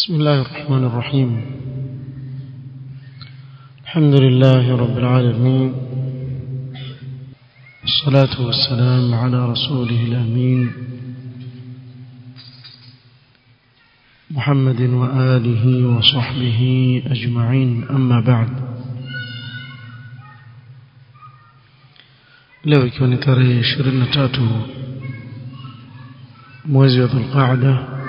بسم الله الرحمن الرحيم. الحمد لله رب العالمين. الصلاة والسلام على رسوله الأمين. محمد وآله وصحبه أجمعين. أما بعد. leo ikiwa ni tarehe 23 mwezi Dhulqaada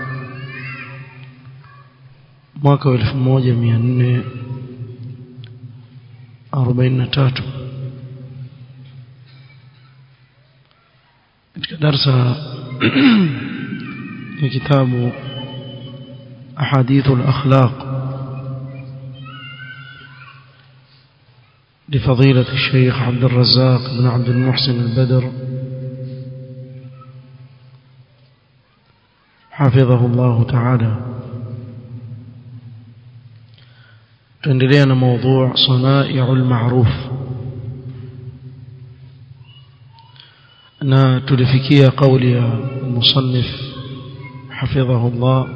mwaka wa 1443 katika darsa ya kitabu أحاديث الأخلاق لفضيلة الشيخ عبد الرزاق بن عبد المحسن البدر حفظه الله تعالى تندلين موضوع صنائع المعروف. أنا تلفكي قولي المصنف حفظه الله.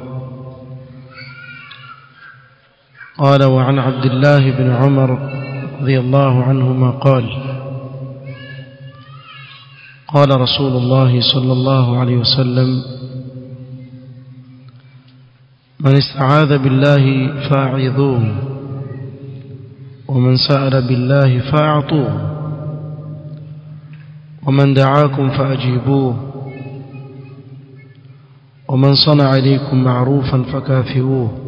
قال وعن عبد الله بن عمر رضي الله عنهما قال قال رسول الله صلى الله عليه وسلم من استعاذ بالله فاعذوه ومن سأل بالله فأعطوه. ومن دعاكم فأجيبوه. ومن صنع إليكم معروفا فكافئوه.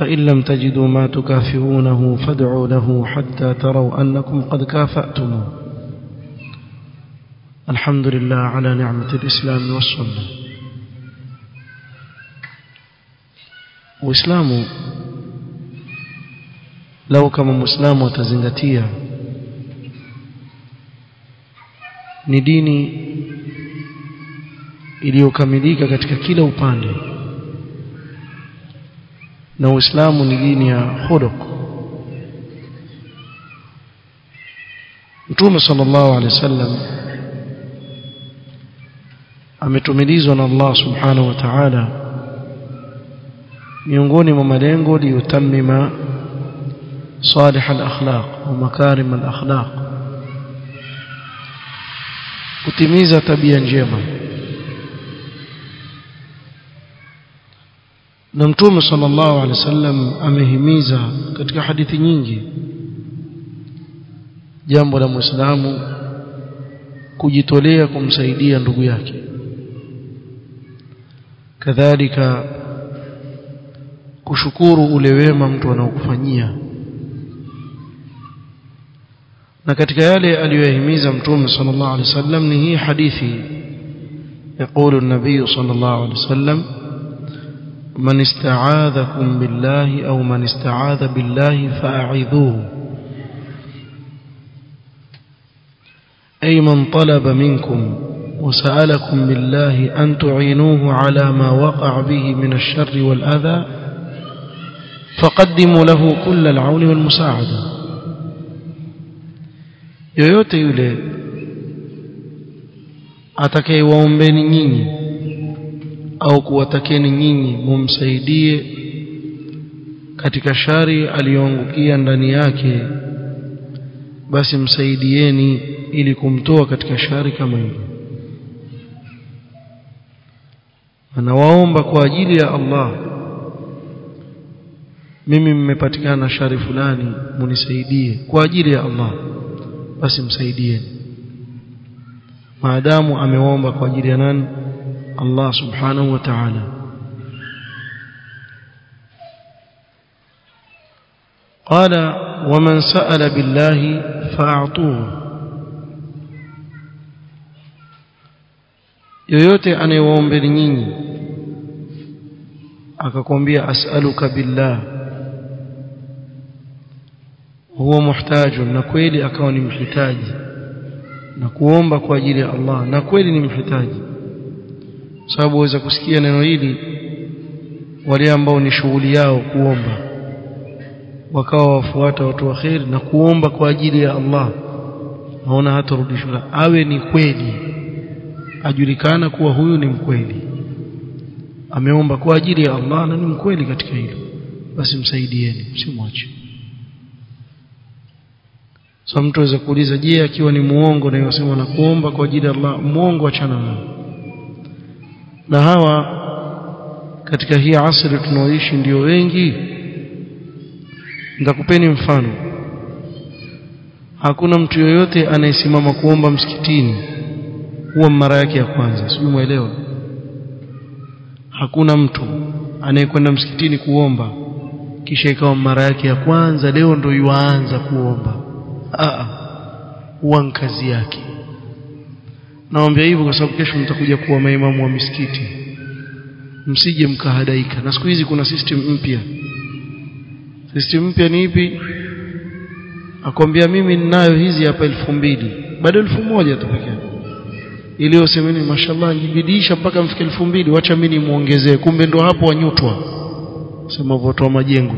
فإن لم تجدوا ما تكافئونه فادعوا له حتى تروا أنكم قد كافأتموه. الحمد لله على نعمة الإسلام والسنة. وإسلام lau kama muislamu atazingatia ni dini iliyokamilika katika kila upande. Na Uislamu ni dini ya hodok Mtume sallallahu alaihi wasallam ametumilizwa na Allah subhanahu wa ta'ala miongoni mwa malengo liyutamima al-akhlaq wa makarim al-akhlaq kutimiza tabia njema. Na mtume sallallahu alaihi wasallam amehimiza katika hadithi nyingi jambo la muislamu kujitolea kumsaidia ndugu yake. Kadhalika kushukuru ule wema mtu anaokufanyia na katika yale aliyoyahimiza mtume sallallahu alaihi wasallam ni hii hadithi. يقول النبي صلى الله عليه وسلم من استعاذكم بالله أو من استعاذ بالله فأعذوه أي من طلب منكم وسألكم بالله أن تعينوه على ما وقع به من الشر والأذى فقدموا له كل العون والمساعدة yoyote yule atakayewaombeni nyinyi au kuwatakeni nyinyi mumsaidie katika shari aliyoangukia ndani yake basi msaidieni ili kumtoa katika shari kama hiyo. Anawaomba kwa ajili ya Allah mimi mmepatikana shari fulani munisaidie kwa ajili ya Allah basi msaidieni maadamu ameomba kwa ajili ya nani Allah subhanahu wa ta'ala قال ومن سأل بالله فأعطوه yoyote anayewaombeni nyinyi akakwambia as'aluka billah huwa muhtajun na kweli akawa ni mhitaji. Na kuomba kwa ajili ya Allah na kweli ni mhitaji. Sababu waweza kusikia neno hili wale ambao ni shughuli yao kuomba. Wakawa wafuata watu wa na kuomba kwa ajili ya Allah. Naona hata rudishwa awe ni kweli. Ajulikana kuwa huyu ni mkweli. Ameomba kwa ajili ya Allah na ni mkweli katika hilo. Basi msaidieni msimwache sasa mtu aweza kuuliza je akiwa ni muongo na yosema na kuomba kwa ajili ya Allah muongo achana nao? Na hawa katika hii asri tunaoishi ndio wengi. Ndakupeni mfano. Hakuna mtu yoyote anayesimama kuomba msikitini. Huwa mara yake ya kwanza. Sijui muelewa hakuna mtu anayekwenda msikitini kuomba. Kisha ikawa mara yake ya kwanza leo ndio yuanza kuomba a huwa kazi yake. Naomba hivyo kwa sababu kesho mtakuja kuwa maimamu wa misikiti. Msije mkahadaika. Na siku hizi kuna system mpya. System mpya ni ipi? Akwambia mimi ninayo hizi hapa elfu mbili. Bado elfu moja tu pekee iliyosemeni mashallah jibidisha mpaka mfike elfu mbili wacha mimi nimuongezee kumbe ndo hapo wanyutwa. Sema votoa majengo.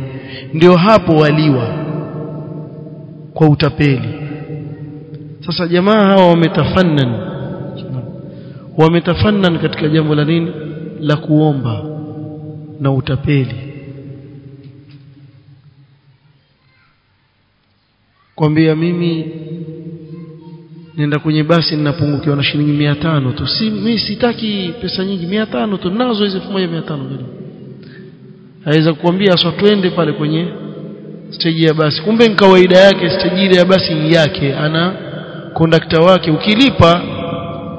Ndio hapo waliwa kwa utapeli. Sasa jamaa hawa wametafannan wametafannan katika jambo la nini? La kuomba na utapeli. Kwambia mimi nenda kwenye basi ninapungukiwa na shilingi mia tano tu. Si mimi sitaki pesa nyingi. Mia tano tu. Nazo hizo elfu moja mia tano gani? Aweza kukuambia aswa twende pale kwenye stage ya basi. Kumbe ni kawaida yake ile ya basi yake. Ana kondakta wake. Ukilipa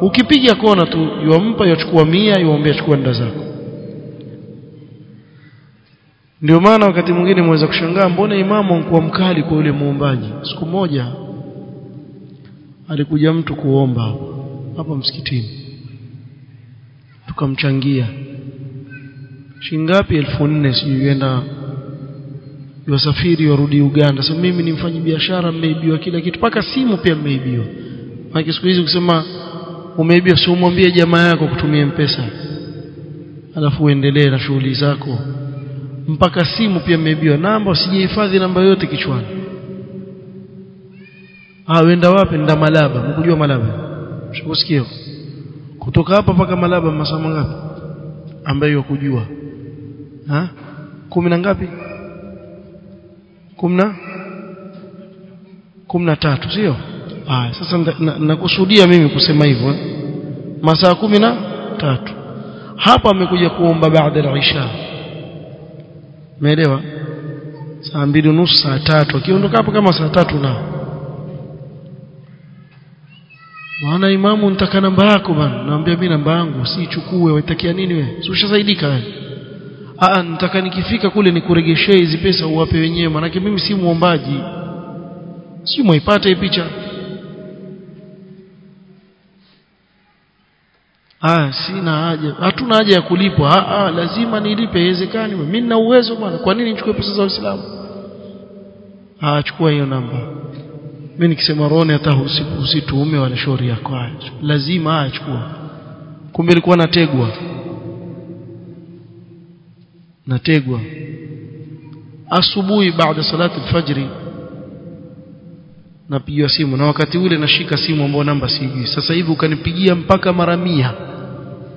ukipiga kona tu yuampa yachukua mia yuambia chukua nda zako. Ndio maana wakati mwingine mweza kushangaa mbona imamu ankuwa mkali kwa yule muombaji siku moja alikuja mtu kuomba hapa msikitini. Tukamchangia. Shingapi elfu nne sijuenda wasafiri warudi Uganda. Sasa mimi ni mfanyi biashara mmeibiwa kila kitu. Paka simu pia mmeibiwa. Maana siku hizi ukisema umeibiwa sio umwambie jamaa yako kutumia mpesa. Alafu uendelee na shughuli zako. Mpaka simu pia mmeibiwa. Namba usijihifadhi namba yote kichwani. Ah wenda wapi? Nda Malaba. Mkujua Malaba? Sikusikia kutoka hapa mpaka Malaba masaa mangapi? Ambayo kujua ha? Kumi na ngapi kumna? Kumna tatu sio? Haya sasa nakusudia na mimi kusema hivyo masaa kumi na tatu. Hapa amekuja kuomba baada ya isha. Umeelewa? Saa mbili nusu saa tatu. Akiondoka hapo kama saa tatu na. Maana imamu nitaka namba yako bana. Naambia mi namba yangu siichukue waitakia nini wewe? Si ushasaidika wewe ah nitaka nikifika kule nikuregeshee hizi pesa uwape wenyewe manake mimi si muombaji si mwaipata hii picha? Ah sina haja. Hatuna haja ya kulipwa. Ah, lazima nilipe haiwezekani. Mimi nina uwezo bwana. Kwa nini nichukue pesa za Uislamu ah chukua hiyo namba. Mimi nikisema rone hata usituume wala shauri yako. Lazima achukua kumbe ilikuwa nategwa nategwa. Asubuhi baada salati alfajri napigiwa simu. Na wakati ule nashika simu ambayo namba sijui. Sasa hivi ukanipigia mpaka mara mia.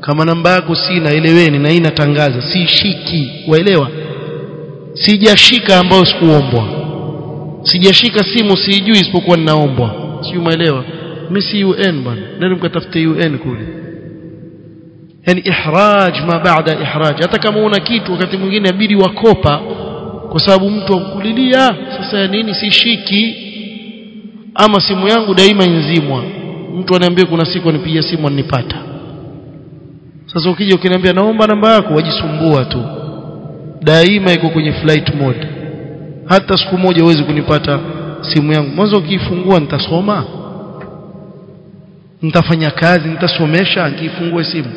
Kama namba yako sina eleweni na hii natangaza. Sishiki. Waelewa? Sijashika ambayo sikuombwa. Sijashika simu sijui isipokuwa ninaombwa. Si umeelewa? Mimi si UN bwana. Nani mkatafute UN kule yani ihraj ma baada ihraj. Hata kama una kitu wakati mwingine inabidi wakopa kwa sababu mtu amkulilia sasa ya nini sishiki. Ama simu yangu daima inzimwa. Mtu aniambia kuna siku anipigia simu anipata sasa ukija ukiniambia naomba namba yako wajisumbua tu. Daima iko kwenye flight mode. Hata siku moja huwezi kunipata simu yangu. Mwanzo ukiifungua nitasoma? Nitafanya kazi nitasomesha nikiifungua simu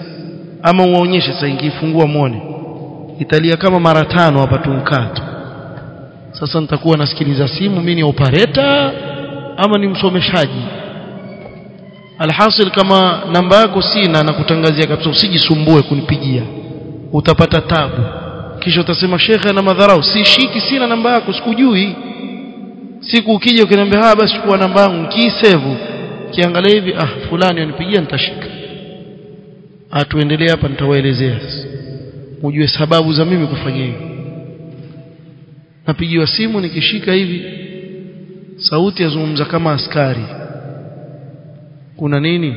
ama uwaonyeshe sasa ingefungua muone italia kama mara tano hapa tunkato sasa nitakuwa nasikiliza simu mimi ni operator ama ni msomeshaji? Alhasil kama namba yako sina na kutangazia kabisa usijisumbue kunipigia. Utapata tabu. Kisha utasema shekhe na madharau. Sishiki sina namba yako sikujui. Siku ukija ukiniambia ah basi chukua namba yangu kiisevu kiangalia hivi ah fulani anipigia nitashika ah tuendelee hapa nitawaelezea. Ujue sababu za mimi kufanya hivi. Napigiwa simu nikishika hivi sauti yazungumza kama askari. Kuna nini?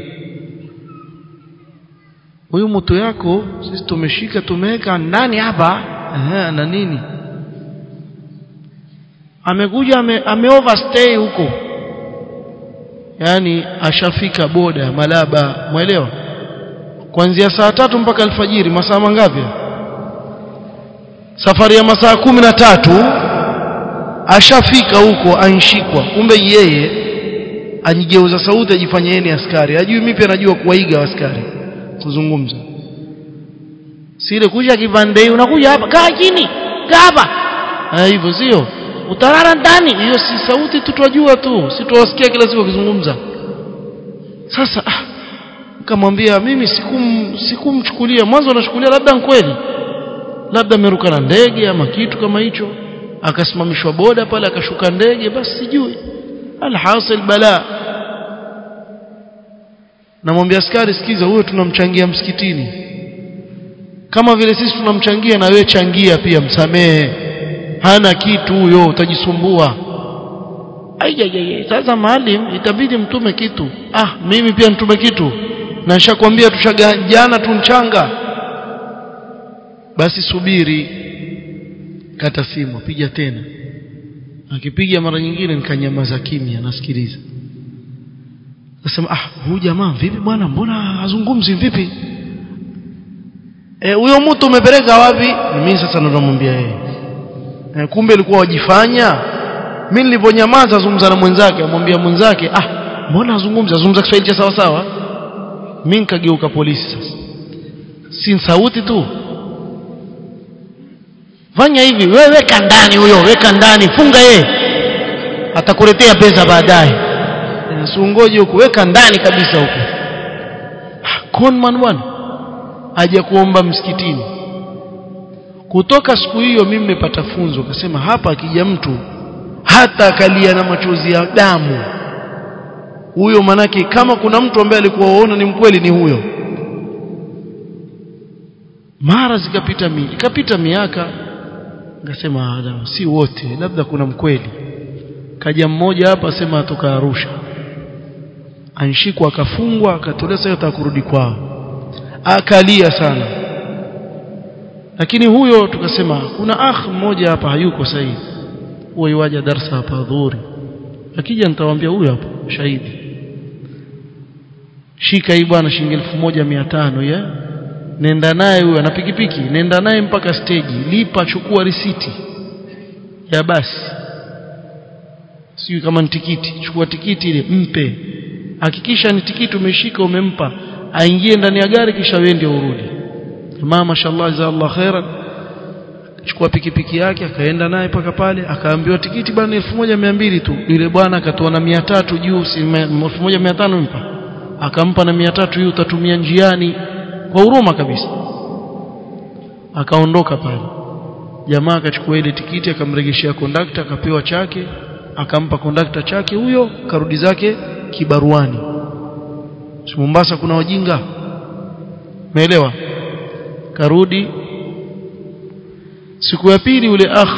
Huyu mtu yako sisi tumeshika tumeweka ndani hapa? Na nini? Amekuja ame, ame overstay huko. Yani ashafika boda malaba mwelewa kuanzia saa tatu mpaka alfajiri masaa mangapi? Safari ya masaa kumi na tatu ashafika huko anshikwa. Kumbe yeye ajigeuza sauti ajifanye yeye ni askari. Ajui mimi pia najua kuwaiga askari kuzungumza. Sile kuja kivandei unakuja hapa kaa chini kaa hapa. Hivyo sio. Utalala ndani. Hiyo si sauti tu twajua tu. Si tuwasikia kila siku akizungumza sasa ah, nikamwambia mimi sikum sikumchukulia. Mwanzo nachukulia labda kweli. Labda ameruka na ndege ama kitu kama hicho. Akasimamishwa boda pale akashuka ndege basi sijui. Alhasil bala. Namwambia askari sikiza huyo tunamchangia msikitini. Kama vile sisi tunamchangia na wewe changia pia msamehe. Hana kitu huyo utajisumbua. Aijajaje sasa maalim itabidi mtume kitu. Ah mimi pia nitume kitu na nishakwambia tu mchanga. Basi subiri. Kata simu piga tena. Akipiga mara nyingine nikanyamaza kimya nasikiliza. Nasema ah huyu jamaa vipi bwana? Mbona hazungumzi vipi? Huyo e, mtu umepeleka wapi? Mimi sasa ndo namwambia yeye. E, kumbe alikuwa wajifanya mimi niliponyamaza zungumza na mwenzake. Amwambia mwenzake ah mbona azungumza azungumza Kiswahili cha sawa sawa mimi nikageuka polisi sasa. Si sauti tu. Fanya hivi wewe weka ndani huyo weka ndani funga yeye. Atakuletea pesa baadaye. Nasungoje huko weka ndani kabisa huko konman bwana aje kuomba msikitini. Kutoka siku hiyo mimi nimepata funzo akasema hapa akija mtu hata akalia na machozi ya damu huyo manake kama kuna mtu ambaye alikuwa waona ni mkweli ni huyo. Mara zikapita mi ikapita miaka ngasema si wote labda kuna mkweli. Kaja mmoja hapa asema atoka Arusha. Anshikwa akafungwa akatolewa sasa atakurudi kwao. Akalia sana. Lakini huyo tukasema kuna akh mmoja hapa hayuko sahihi huwa yuaja darsa hapa dhuhuri. Akija nitawaambia huyo hapo shahidi shika hii bwana shilingi 1500 ya. Nenda naye huyo ana pikipiki. Nenda naye mpaka stage lipa chukua risiti. Ya basi. Sio kama ni tikiti. Chukua tikiti ile mpe. Hakikisha ni tikiti umeshika umempa. Aingie ndani ya gari kisha wewe ndio urudi. Mama mashallah jazallahu khairan. Chukua pikipiki yake akaenda naye paka pale. Akaambiwa tikiti bwana 1200 tu. Yule bwana akatoa na 300 juu 1500 mpa akampa na 300 hiyo utatumia njiani. Kwa huruma kabisa. Akaondoka pale. Jamaa akachukua ile tikiti akamregeshia kondakta akapewa chake akampa kondakta chake huyo karudi zake kibaruani. Si Mombasa kuna wajinga? Umeelewa? Karudi. Siku ya pili yule akh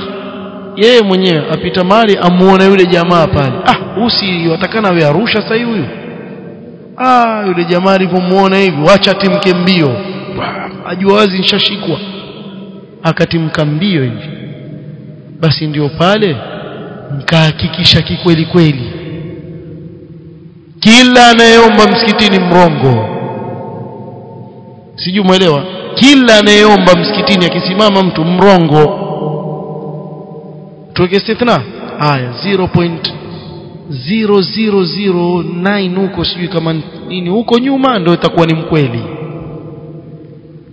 yeye mwenyewe apita mali amuona yule jamaa pale. Ah usi watakana we Arusha sasa huyu ah yule jamaa alipomuona hivi wacha timke mbio. Ajua wazi nishashikwa. Akatimka mbio hivi. Basi ndio pale mkahakikisha kikweli kweli. Kila anayeomba msikitini mrongo. Sijui mwelewa kila anayeomba msikitini akisimama mtu mrongo. Tuweke istithna haya 0.0009 huko sijui kama nini huko nyuma ndio itakuwa ni mkweli.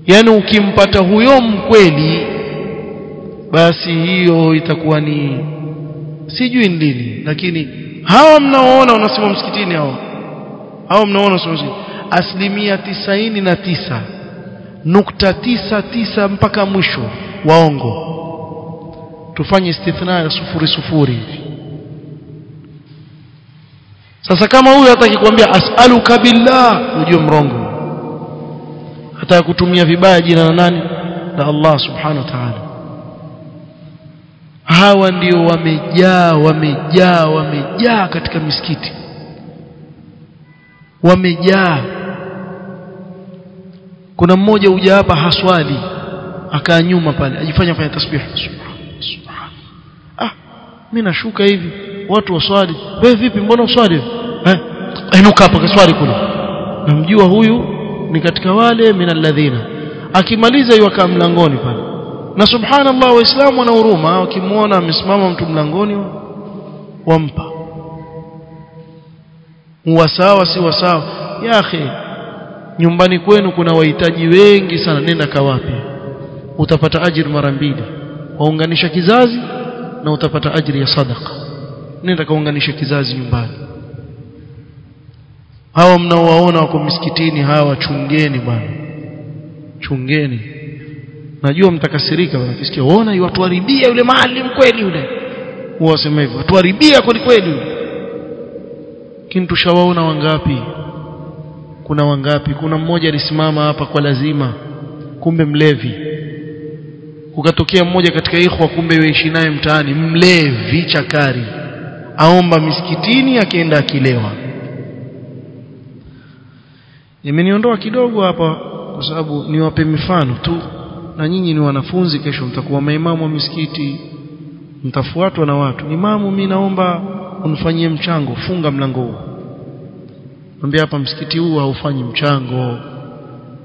Yani ukimpata huyo mkweli basi hiyo itakuwa ni sijui ni lini lakini hawa mnaoona unasema msikitini hao hawa mnaoona asilimia tisaini na tisa nukta tisa tisa mpaka mwisho waongo. Tufanye istithna ya sufuri sufuri hivi sasa kama huyu hataki kuambia as'aluka billah ujue mrongo. Hata kutumia vibaya jina la nani? La Allah subhanahu wa ta'ala. Hawa ndio wamejaa wamejaa wamejaa katika misikiti. Wamejaa. Kuna mmoja uja hapa haswali akaa nyuma pale ajifanya fanya tasbih. Ah mimi nashuka hivi watu waswali wewe vipi mbona uswali? Eh inuka hapa kaswali kule. Namjua huyu ni katika wale minalladhina akimaliza yukaa mlangoni pale. Na subhanallah waislamu wana huruma wakimwona amesimama mtu mlangoni wampa. Wasawa si wasawa ya akhi nyumbani kwenu kuna wahitaji wengi sana nenda kawapi utapata ajiri mara mbili. Waunganisha kizazi na utapata ajiri ya sadaka nenda kaunganisha kizazi nyumbani. Hawa mnaowaona wako misikitini hawa chungeni bwana. Chungeni. Najua mtakasirika mnakisikia uona watuharibia yule maalim kweli yule. Wasema hivyo watuharibia kweli kweli lakini tushawaona wangapi? Kuna wangapi? Kuna mmoja alisimama hapa kwa lazima kumbe mlevi. Ukatokea mmoja katika ikhwa kumbe yuishi naye mtaani mlevi chakari aomba misikitini akienda akilewa. Imeniondoa kidogo hapa kwa sababu niwape mifano tu na nyinyi ni wanafunzi kesho mtakuwa maimamu wa misikiti mtafuatwa na watu. Imamu mi naomba unifanyie mchango funga mlango huu. Mwambie hapa msikiti huu haufanyi mchango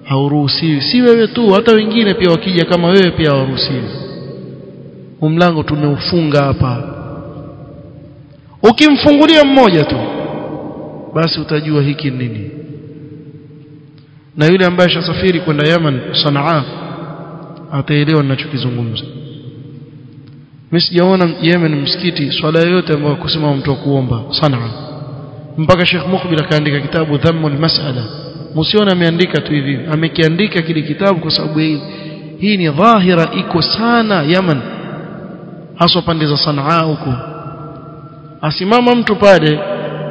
hauruhusiwi si wewe tu hata wengine pia wakija kama wewe pia hauruhusiwi mlango tumeufunga hapa ukimfungulia mmoja tu. Basi utajua hiki nini. Na yule ambaye ashasafiri kwenda Yaman Sanaa ataelewa ninachokizungumza. Mimi sijaona Yemen msikiti swala yoyote ambayo kusema mtu kuomba Sanaa. Mpaka Sheikh Mukhbir akaandika kitabu Dhammul Mas'ala. Msione ameandika tu hivi amekiandika kile kitabu kwa sababu hii hii ni dhahira iko sana Yaman. Haswa pande za Sanaa huko asimama mtu pale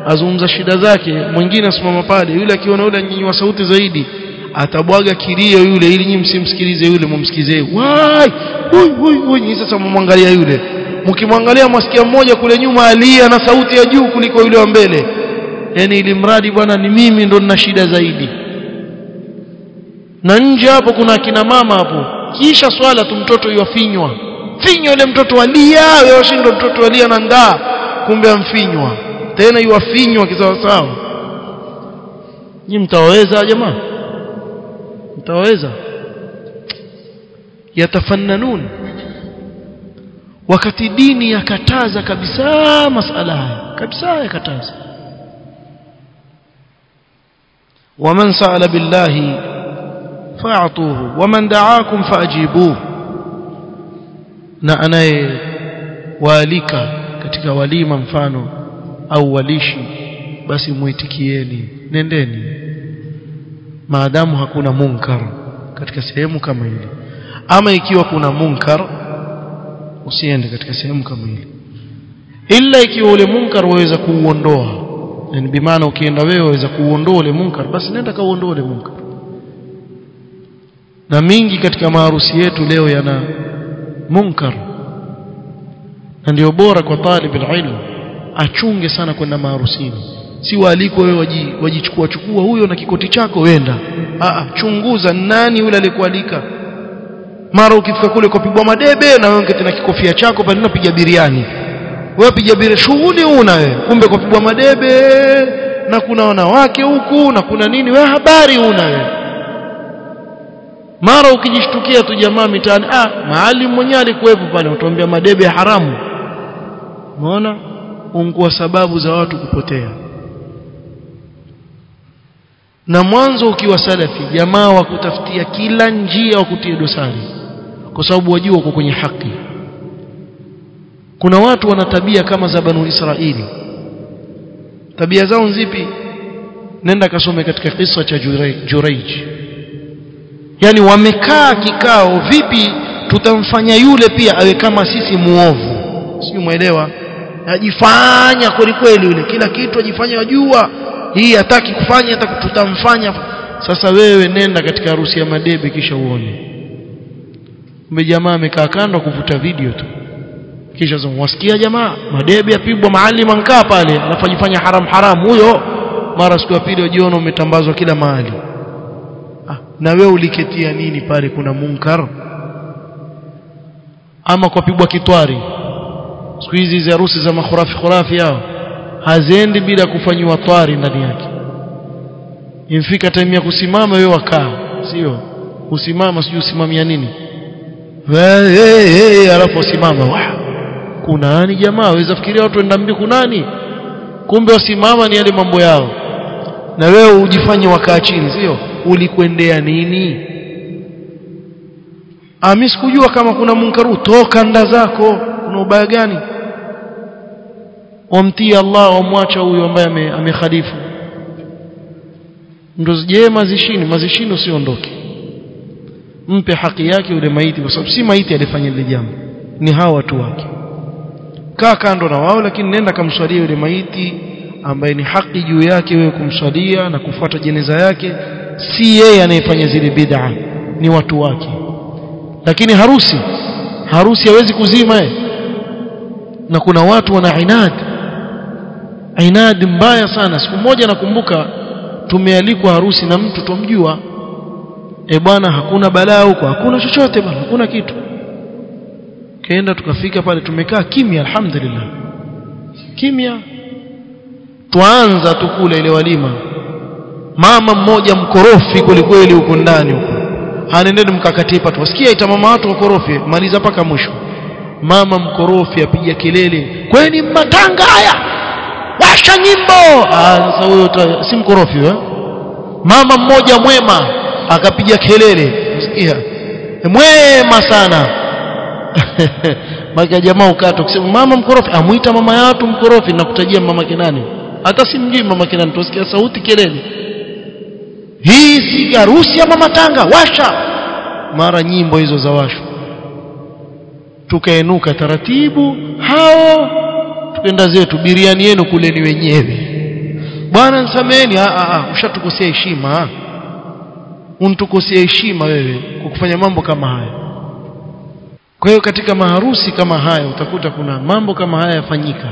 azungumza shida zake mwingine asimama pale yule akiona yule anyinywa sauti zaidi atabwaga kilio yule ili nyinyi msimsikilize yule mumsikize. Wai oi oi oi nyinyi sasa mumwangalia yule. Mkimwangalia mwasikia mmoja kule nyuma alia na sauti ya juu kuliko yule wa mbele. Yani ili mradi bwana ni mimi ndo nina shida zaidi. Na nje hapo kuna akina mama hapo. Kisha swala tu mtoto yuafinywa. Finywa yule mtoto alia wewe washindo mtoto alia na ndaa kumbe amfinywa tena yuafinywa kisawasawa nyi mtaweza jamaa mtaweza yatafannanun wakati dini yakataza kabisa masala haya kabisa yakataza ومن سأل بالله فاعطوه ومن دعاكم فاجيبوه na anayewaalika katika walima mfano au walishi basi muitikieni nendeni. Maadamu hakuna munkar katika sehemu kama ile ama ikiwa kuna munkar usiende katika sehemu kama ile ila ikiwa ule munkar waweza kuuondoa. Yani bimaana ukienda wewe waweza kuuondoa ule munkar basi nenda kauondoa ule munkar. Na mingi katika maharusi yetu leo yana munkar na ndio bora kwa talib ilmu achunge sana kwenda maharusini. Si waaliko wewe wajichukua chukua huyo na kikoti chako wenda. Aa, chunguza nani yule aliyekualika mara ukifika kule kupigwa madebe na wewe tena kikofia chako pale unapiga biriani. Wewe piga biriani shughuli una wewe. Kumbe kupigwa madebe na kuna wanawake huku na kuna nini wewe habari una wewe. Mara ukijishtukia tu jamaa mitaani ah maalim mwenyewe alikuwepo pale utuambia madebe haramu umeona? Ungua sababu za watu kupotea. Na mwanzo ukiwa salafi jamaa wa kutafutia kila njia wa kutia dosari kwa sababu wajua uko kwenye haki. Kuna watu wana tabia kama za banu Israili. Tabia zao nzipi nenda kasome katika kisa cha Juraij yani wamekaa kikao vipi tutamfanya yule pia awe kama sisi muovu? Sio muelewa ajifanya kweli kweli yule. Kila kitu ajifanya wajua hii hataki kufanya hata tutamfanya sasa wewe nenda katika harusi ya madebe kisha uone. Kumbe jamaa amekaa kando kuvuta video tu. Kisha zungumza jamaa madebe yapigwa mahali mankaa pale anafanyifanya haram haram huyo. Mara siku ya pili ujiona umetambazwa kila mahali. Ah, na wewe uliketia nini pale? Kuna munkar? Ama kwa pigwa kitwari siku hizi hizi harusi za makhurafi khurafi yao haziendi bila kufanyiwa twari ndani yake. Imfika time ya kusimama wewe wakaa. Sio usimama sijui usimamia nini. Hey, hey, hey, alafu usimama kuna nani jamaa? Waweza fikiria watu enda mbi kunani kumbe wasimama ni yale mambo yao. Na wewe ujifanye wakaa chini sio? Ulikwendea nini? Amisikujua kama kuna munkaru toka nda zako kuna ubaya gani? Wamtii Allah wamwacha huyo ambaye amekhalifu. Ndo je mazishini? Mazishini usiondoke. Mpe haki yake yule maiti kwa sababu si maiti alifanya ile jambo. Ni hawa watu wake. Kaa kando na wao lakini nenda kamswalia yule maiti ambaye ni haki juu yake wewe kumswalia na kufuata jeneza yake. Si yeye anayefanya zile bid'a. Ni watu wake. Lakini harusi. Harusi hawezi kuzima ye. Na kuna watu wana inad. Inad mbaya sana. Siku moja nakumbuka tumealikwa harusi na mtu tumjua e bwana hakuna balaa huko hakuna chochote bwana hakuna kitu. Kaenda tukafika pale tumekaa kimya alhamdulillah. Kimya. Tuanza tukula ile walima. Mama mmoja mkorofi kwelikweli huko ndani huko. Anaendeni mkakatipa tu. Wasikia ita mama watu wakorofi maliza mpaka mwisho mama mkorofi apiga kelele kweni matanga haya washa nyimbo. Ah sasa huyo si mkorofi eh? mama mmoja mwema akapiga kelele. Sikia mwema sana. Maka jamaa ukato kusema mama mkorofi. Amuita mama ya watu mkorofi. Nakutajia mama kinani hata si mjui mama kinani tusikia sauti kelele. Hii si harusi ya mama tanga washa. Mara nyimbo hizo za washu tukaenuka taratibu hao tukenda zetu biriani yenu kule ni wenyewe. Bwana nisameni ushatukosea heshima. Untukosea heshima wewe kwa kufanya mambo kama haya. Kwa hiyo katika maharusi kama haya utakuta kuna mambo kama haya yafanyika.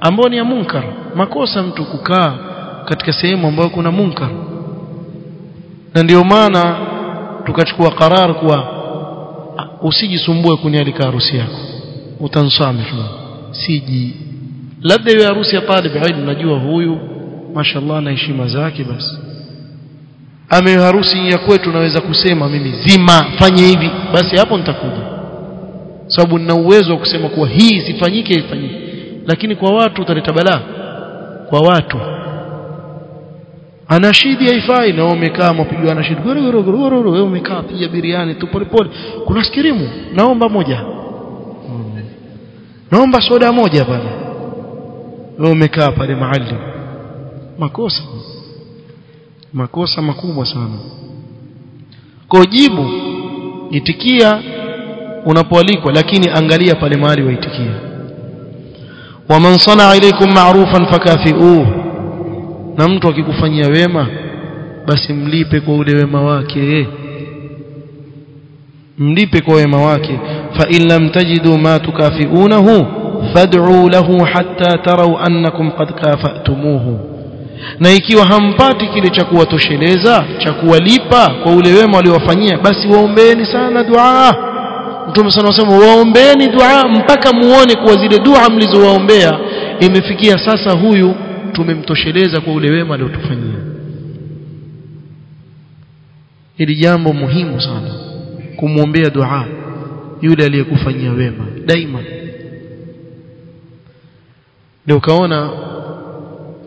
Ambao ni ya munkar makosa mtu kukaa katika sehemu ambayo kuna munkar. Na ndio maana tukachukua karar kuwa usijisumbue kunialika harusi yako. Utansamehe siji. Labda iwe harusi ya talib ilmu najua huyu mashallah na heshima zake basi. Ame harusi ya kwetu naweza kusema mimi zima fanye hivi. Basi hapo nitakuja. Sababu nina uwezo wa kusema kuwa hii sifanyike ifanyike lakini kwa watu utaleta balaa. Kwa watu anashidi haifai na umekaa mpigwa anashidi wewe umekaa pia biriani tu polepole kuna skirimu? Naomba moja. Naomba soda moja pale wewe umekaa pale mahali. Makosa. Makosa makubwa sana. Kwa jibu itikia unapoalikwa lakini angalia pale mahali waitikia. Waman sana alaykum ma'rufan fakafi'uhu na mtu akikufanyia wema basi mlipe kwa ule wema wake. Mlipe kwa wema wake. Fa in lam tajidu ma tukafiunahu fad'u lahu hatta taraw annakum qad kafatumuhu. Na ikiwa hampati kile cha kuwatosheleza cha kuwalipa kwa ule wema waliowafanyia basi waombeeni sana dua. Mtume sana wasema waombeeni dua mpaka muone kuwa zile dua mlizowaombea imefikia sasa huyu tumemtosheleza kwa ule wema aliotufanyia. Hili jambo muhimu sana kumwombea dua yule aliyekufanyia wema daima. Ndio kaona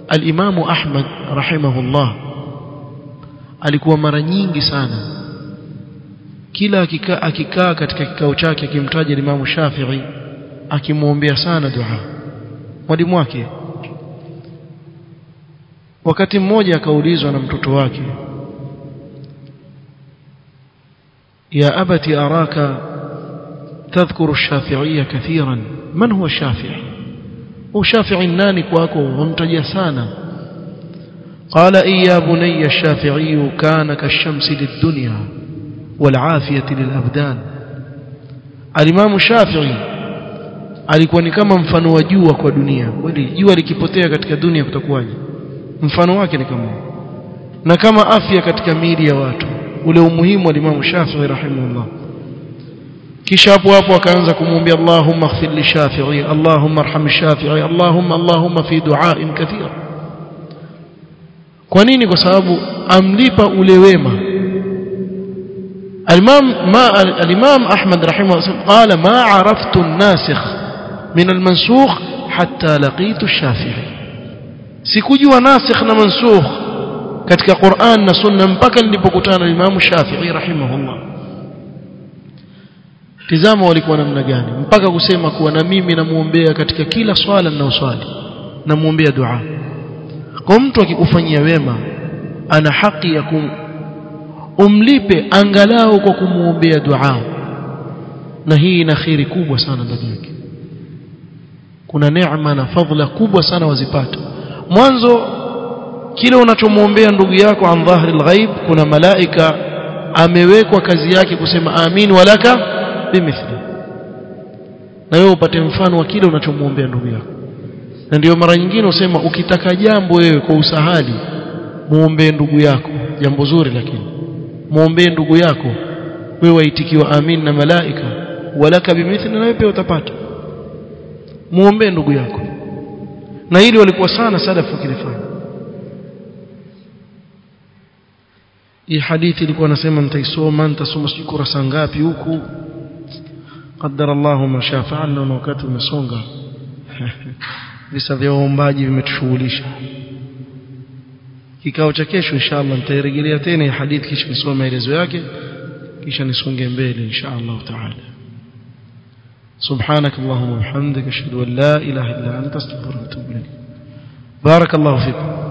alimamu Ahmad rahimahullah alikuwa mara nyingi sana kila akikaa akika katika kikao chake akimtaja Imamu Shafi'i akimwombea sana dua. Mwalimu wake wakati mmoja akaulizwa na mtoto wake ya abati araka تذكر الشافعية كثيرا من هو الشافعي وشافعي nani kwako wamtaja sana قال إي يا بني الشافعي كان كالشمس للدنيا والعافية للأبدان alimamu Shafi'i alikuwa ni kama mfano wa jua kwa dunia kweli jua likipotea katika dunia kutakuwaje mfano wake ni kama na kama afya katika miili ya watu ule umuhimu wa Imam Shafi'i rahimahullah kisha hapo hapo akaanza kumwambia Allahumma ighfir li Shafi'i Allahumma arham Shafi'i Allahumma Allahumma fi du'ain kathira kwa nini kwa sababu amlipa ule wema الإمام ما الإمام أحمد رحمه الله قال ما عرفت الناسخ من المنسوخ حتى لقيت الشافعي sikujua nasikh na mansukh katika Qur'an na Sunna mpaka nilipokutana na Imam Shafi'i rahimahullah. Tizama walikuwa namna gani mpaka kusema kuwa na mimi namuombea katika kila swala ninaoswali namuombea dua. Kwa mtu akikufanyia wema ana haki ya kum umlipe angalau kwa kumuombea dua. Na hii ina khiri kubwa sana ndani yake. Kuna neema na fadhila kubwa sana wazipata mwanzo kile unachomwombea ndugu yako an dhahri alghaib kuna malaika amewekwa kazi yake kusema amin walaka bimithli. Na wewe upate mfano wa kile unachomwombea ndugu yako. Na ndiyo mara nyingine usema ukitaka jambo wewe kwa usahali muombee ndugu yako. Jambo zuri lakini. Muombee ndugu yako wewe waitikiwa amin na malaika walaka bimithli na wewe pia utapata. Muombee ndugu yako na hili walikuwa sana salafu kilifanya hii hadithi ilikuwa nasema nitaisoma nitasoma sijui kurasa ngapi huku? Qadara Allahu ma shaa fa'al na wakati umesonga. Visa vya waombaji vimetushughulisha. Kikao cha kesho inshallah nitairejelea tena hadithi kisha nisome maelezo yake kisha nisonge mbele inshallah taala سبحانك اللهم وبحمدك أشهد أن لا إله إلا أنت أستغفرك وأتوب إليك. بارك الله فيكم.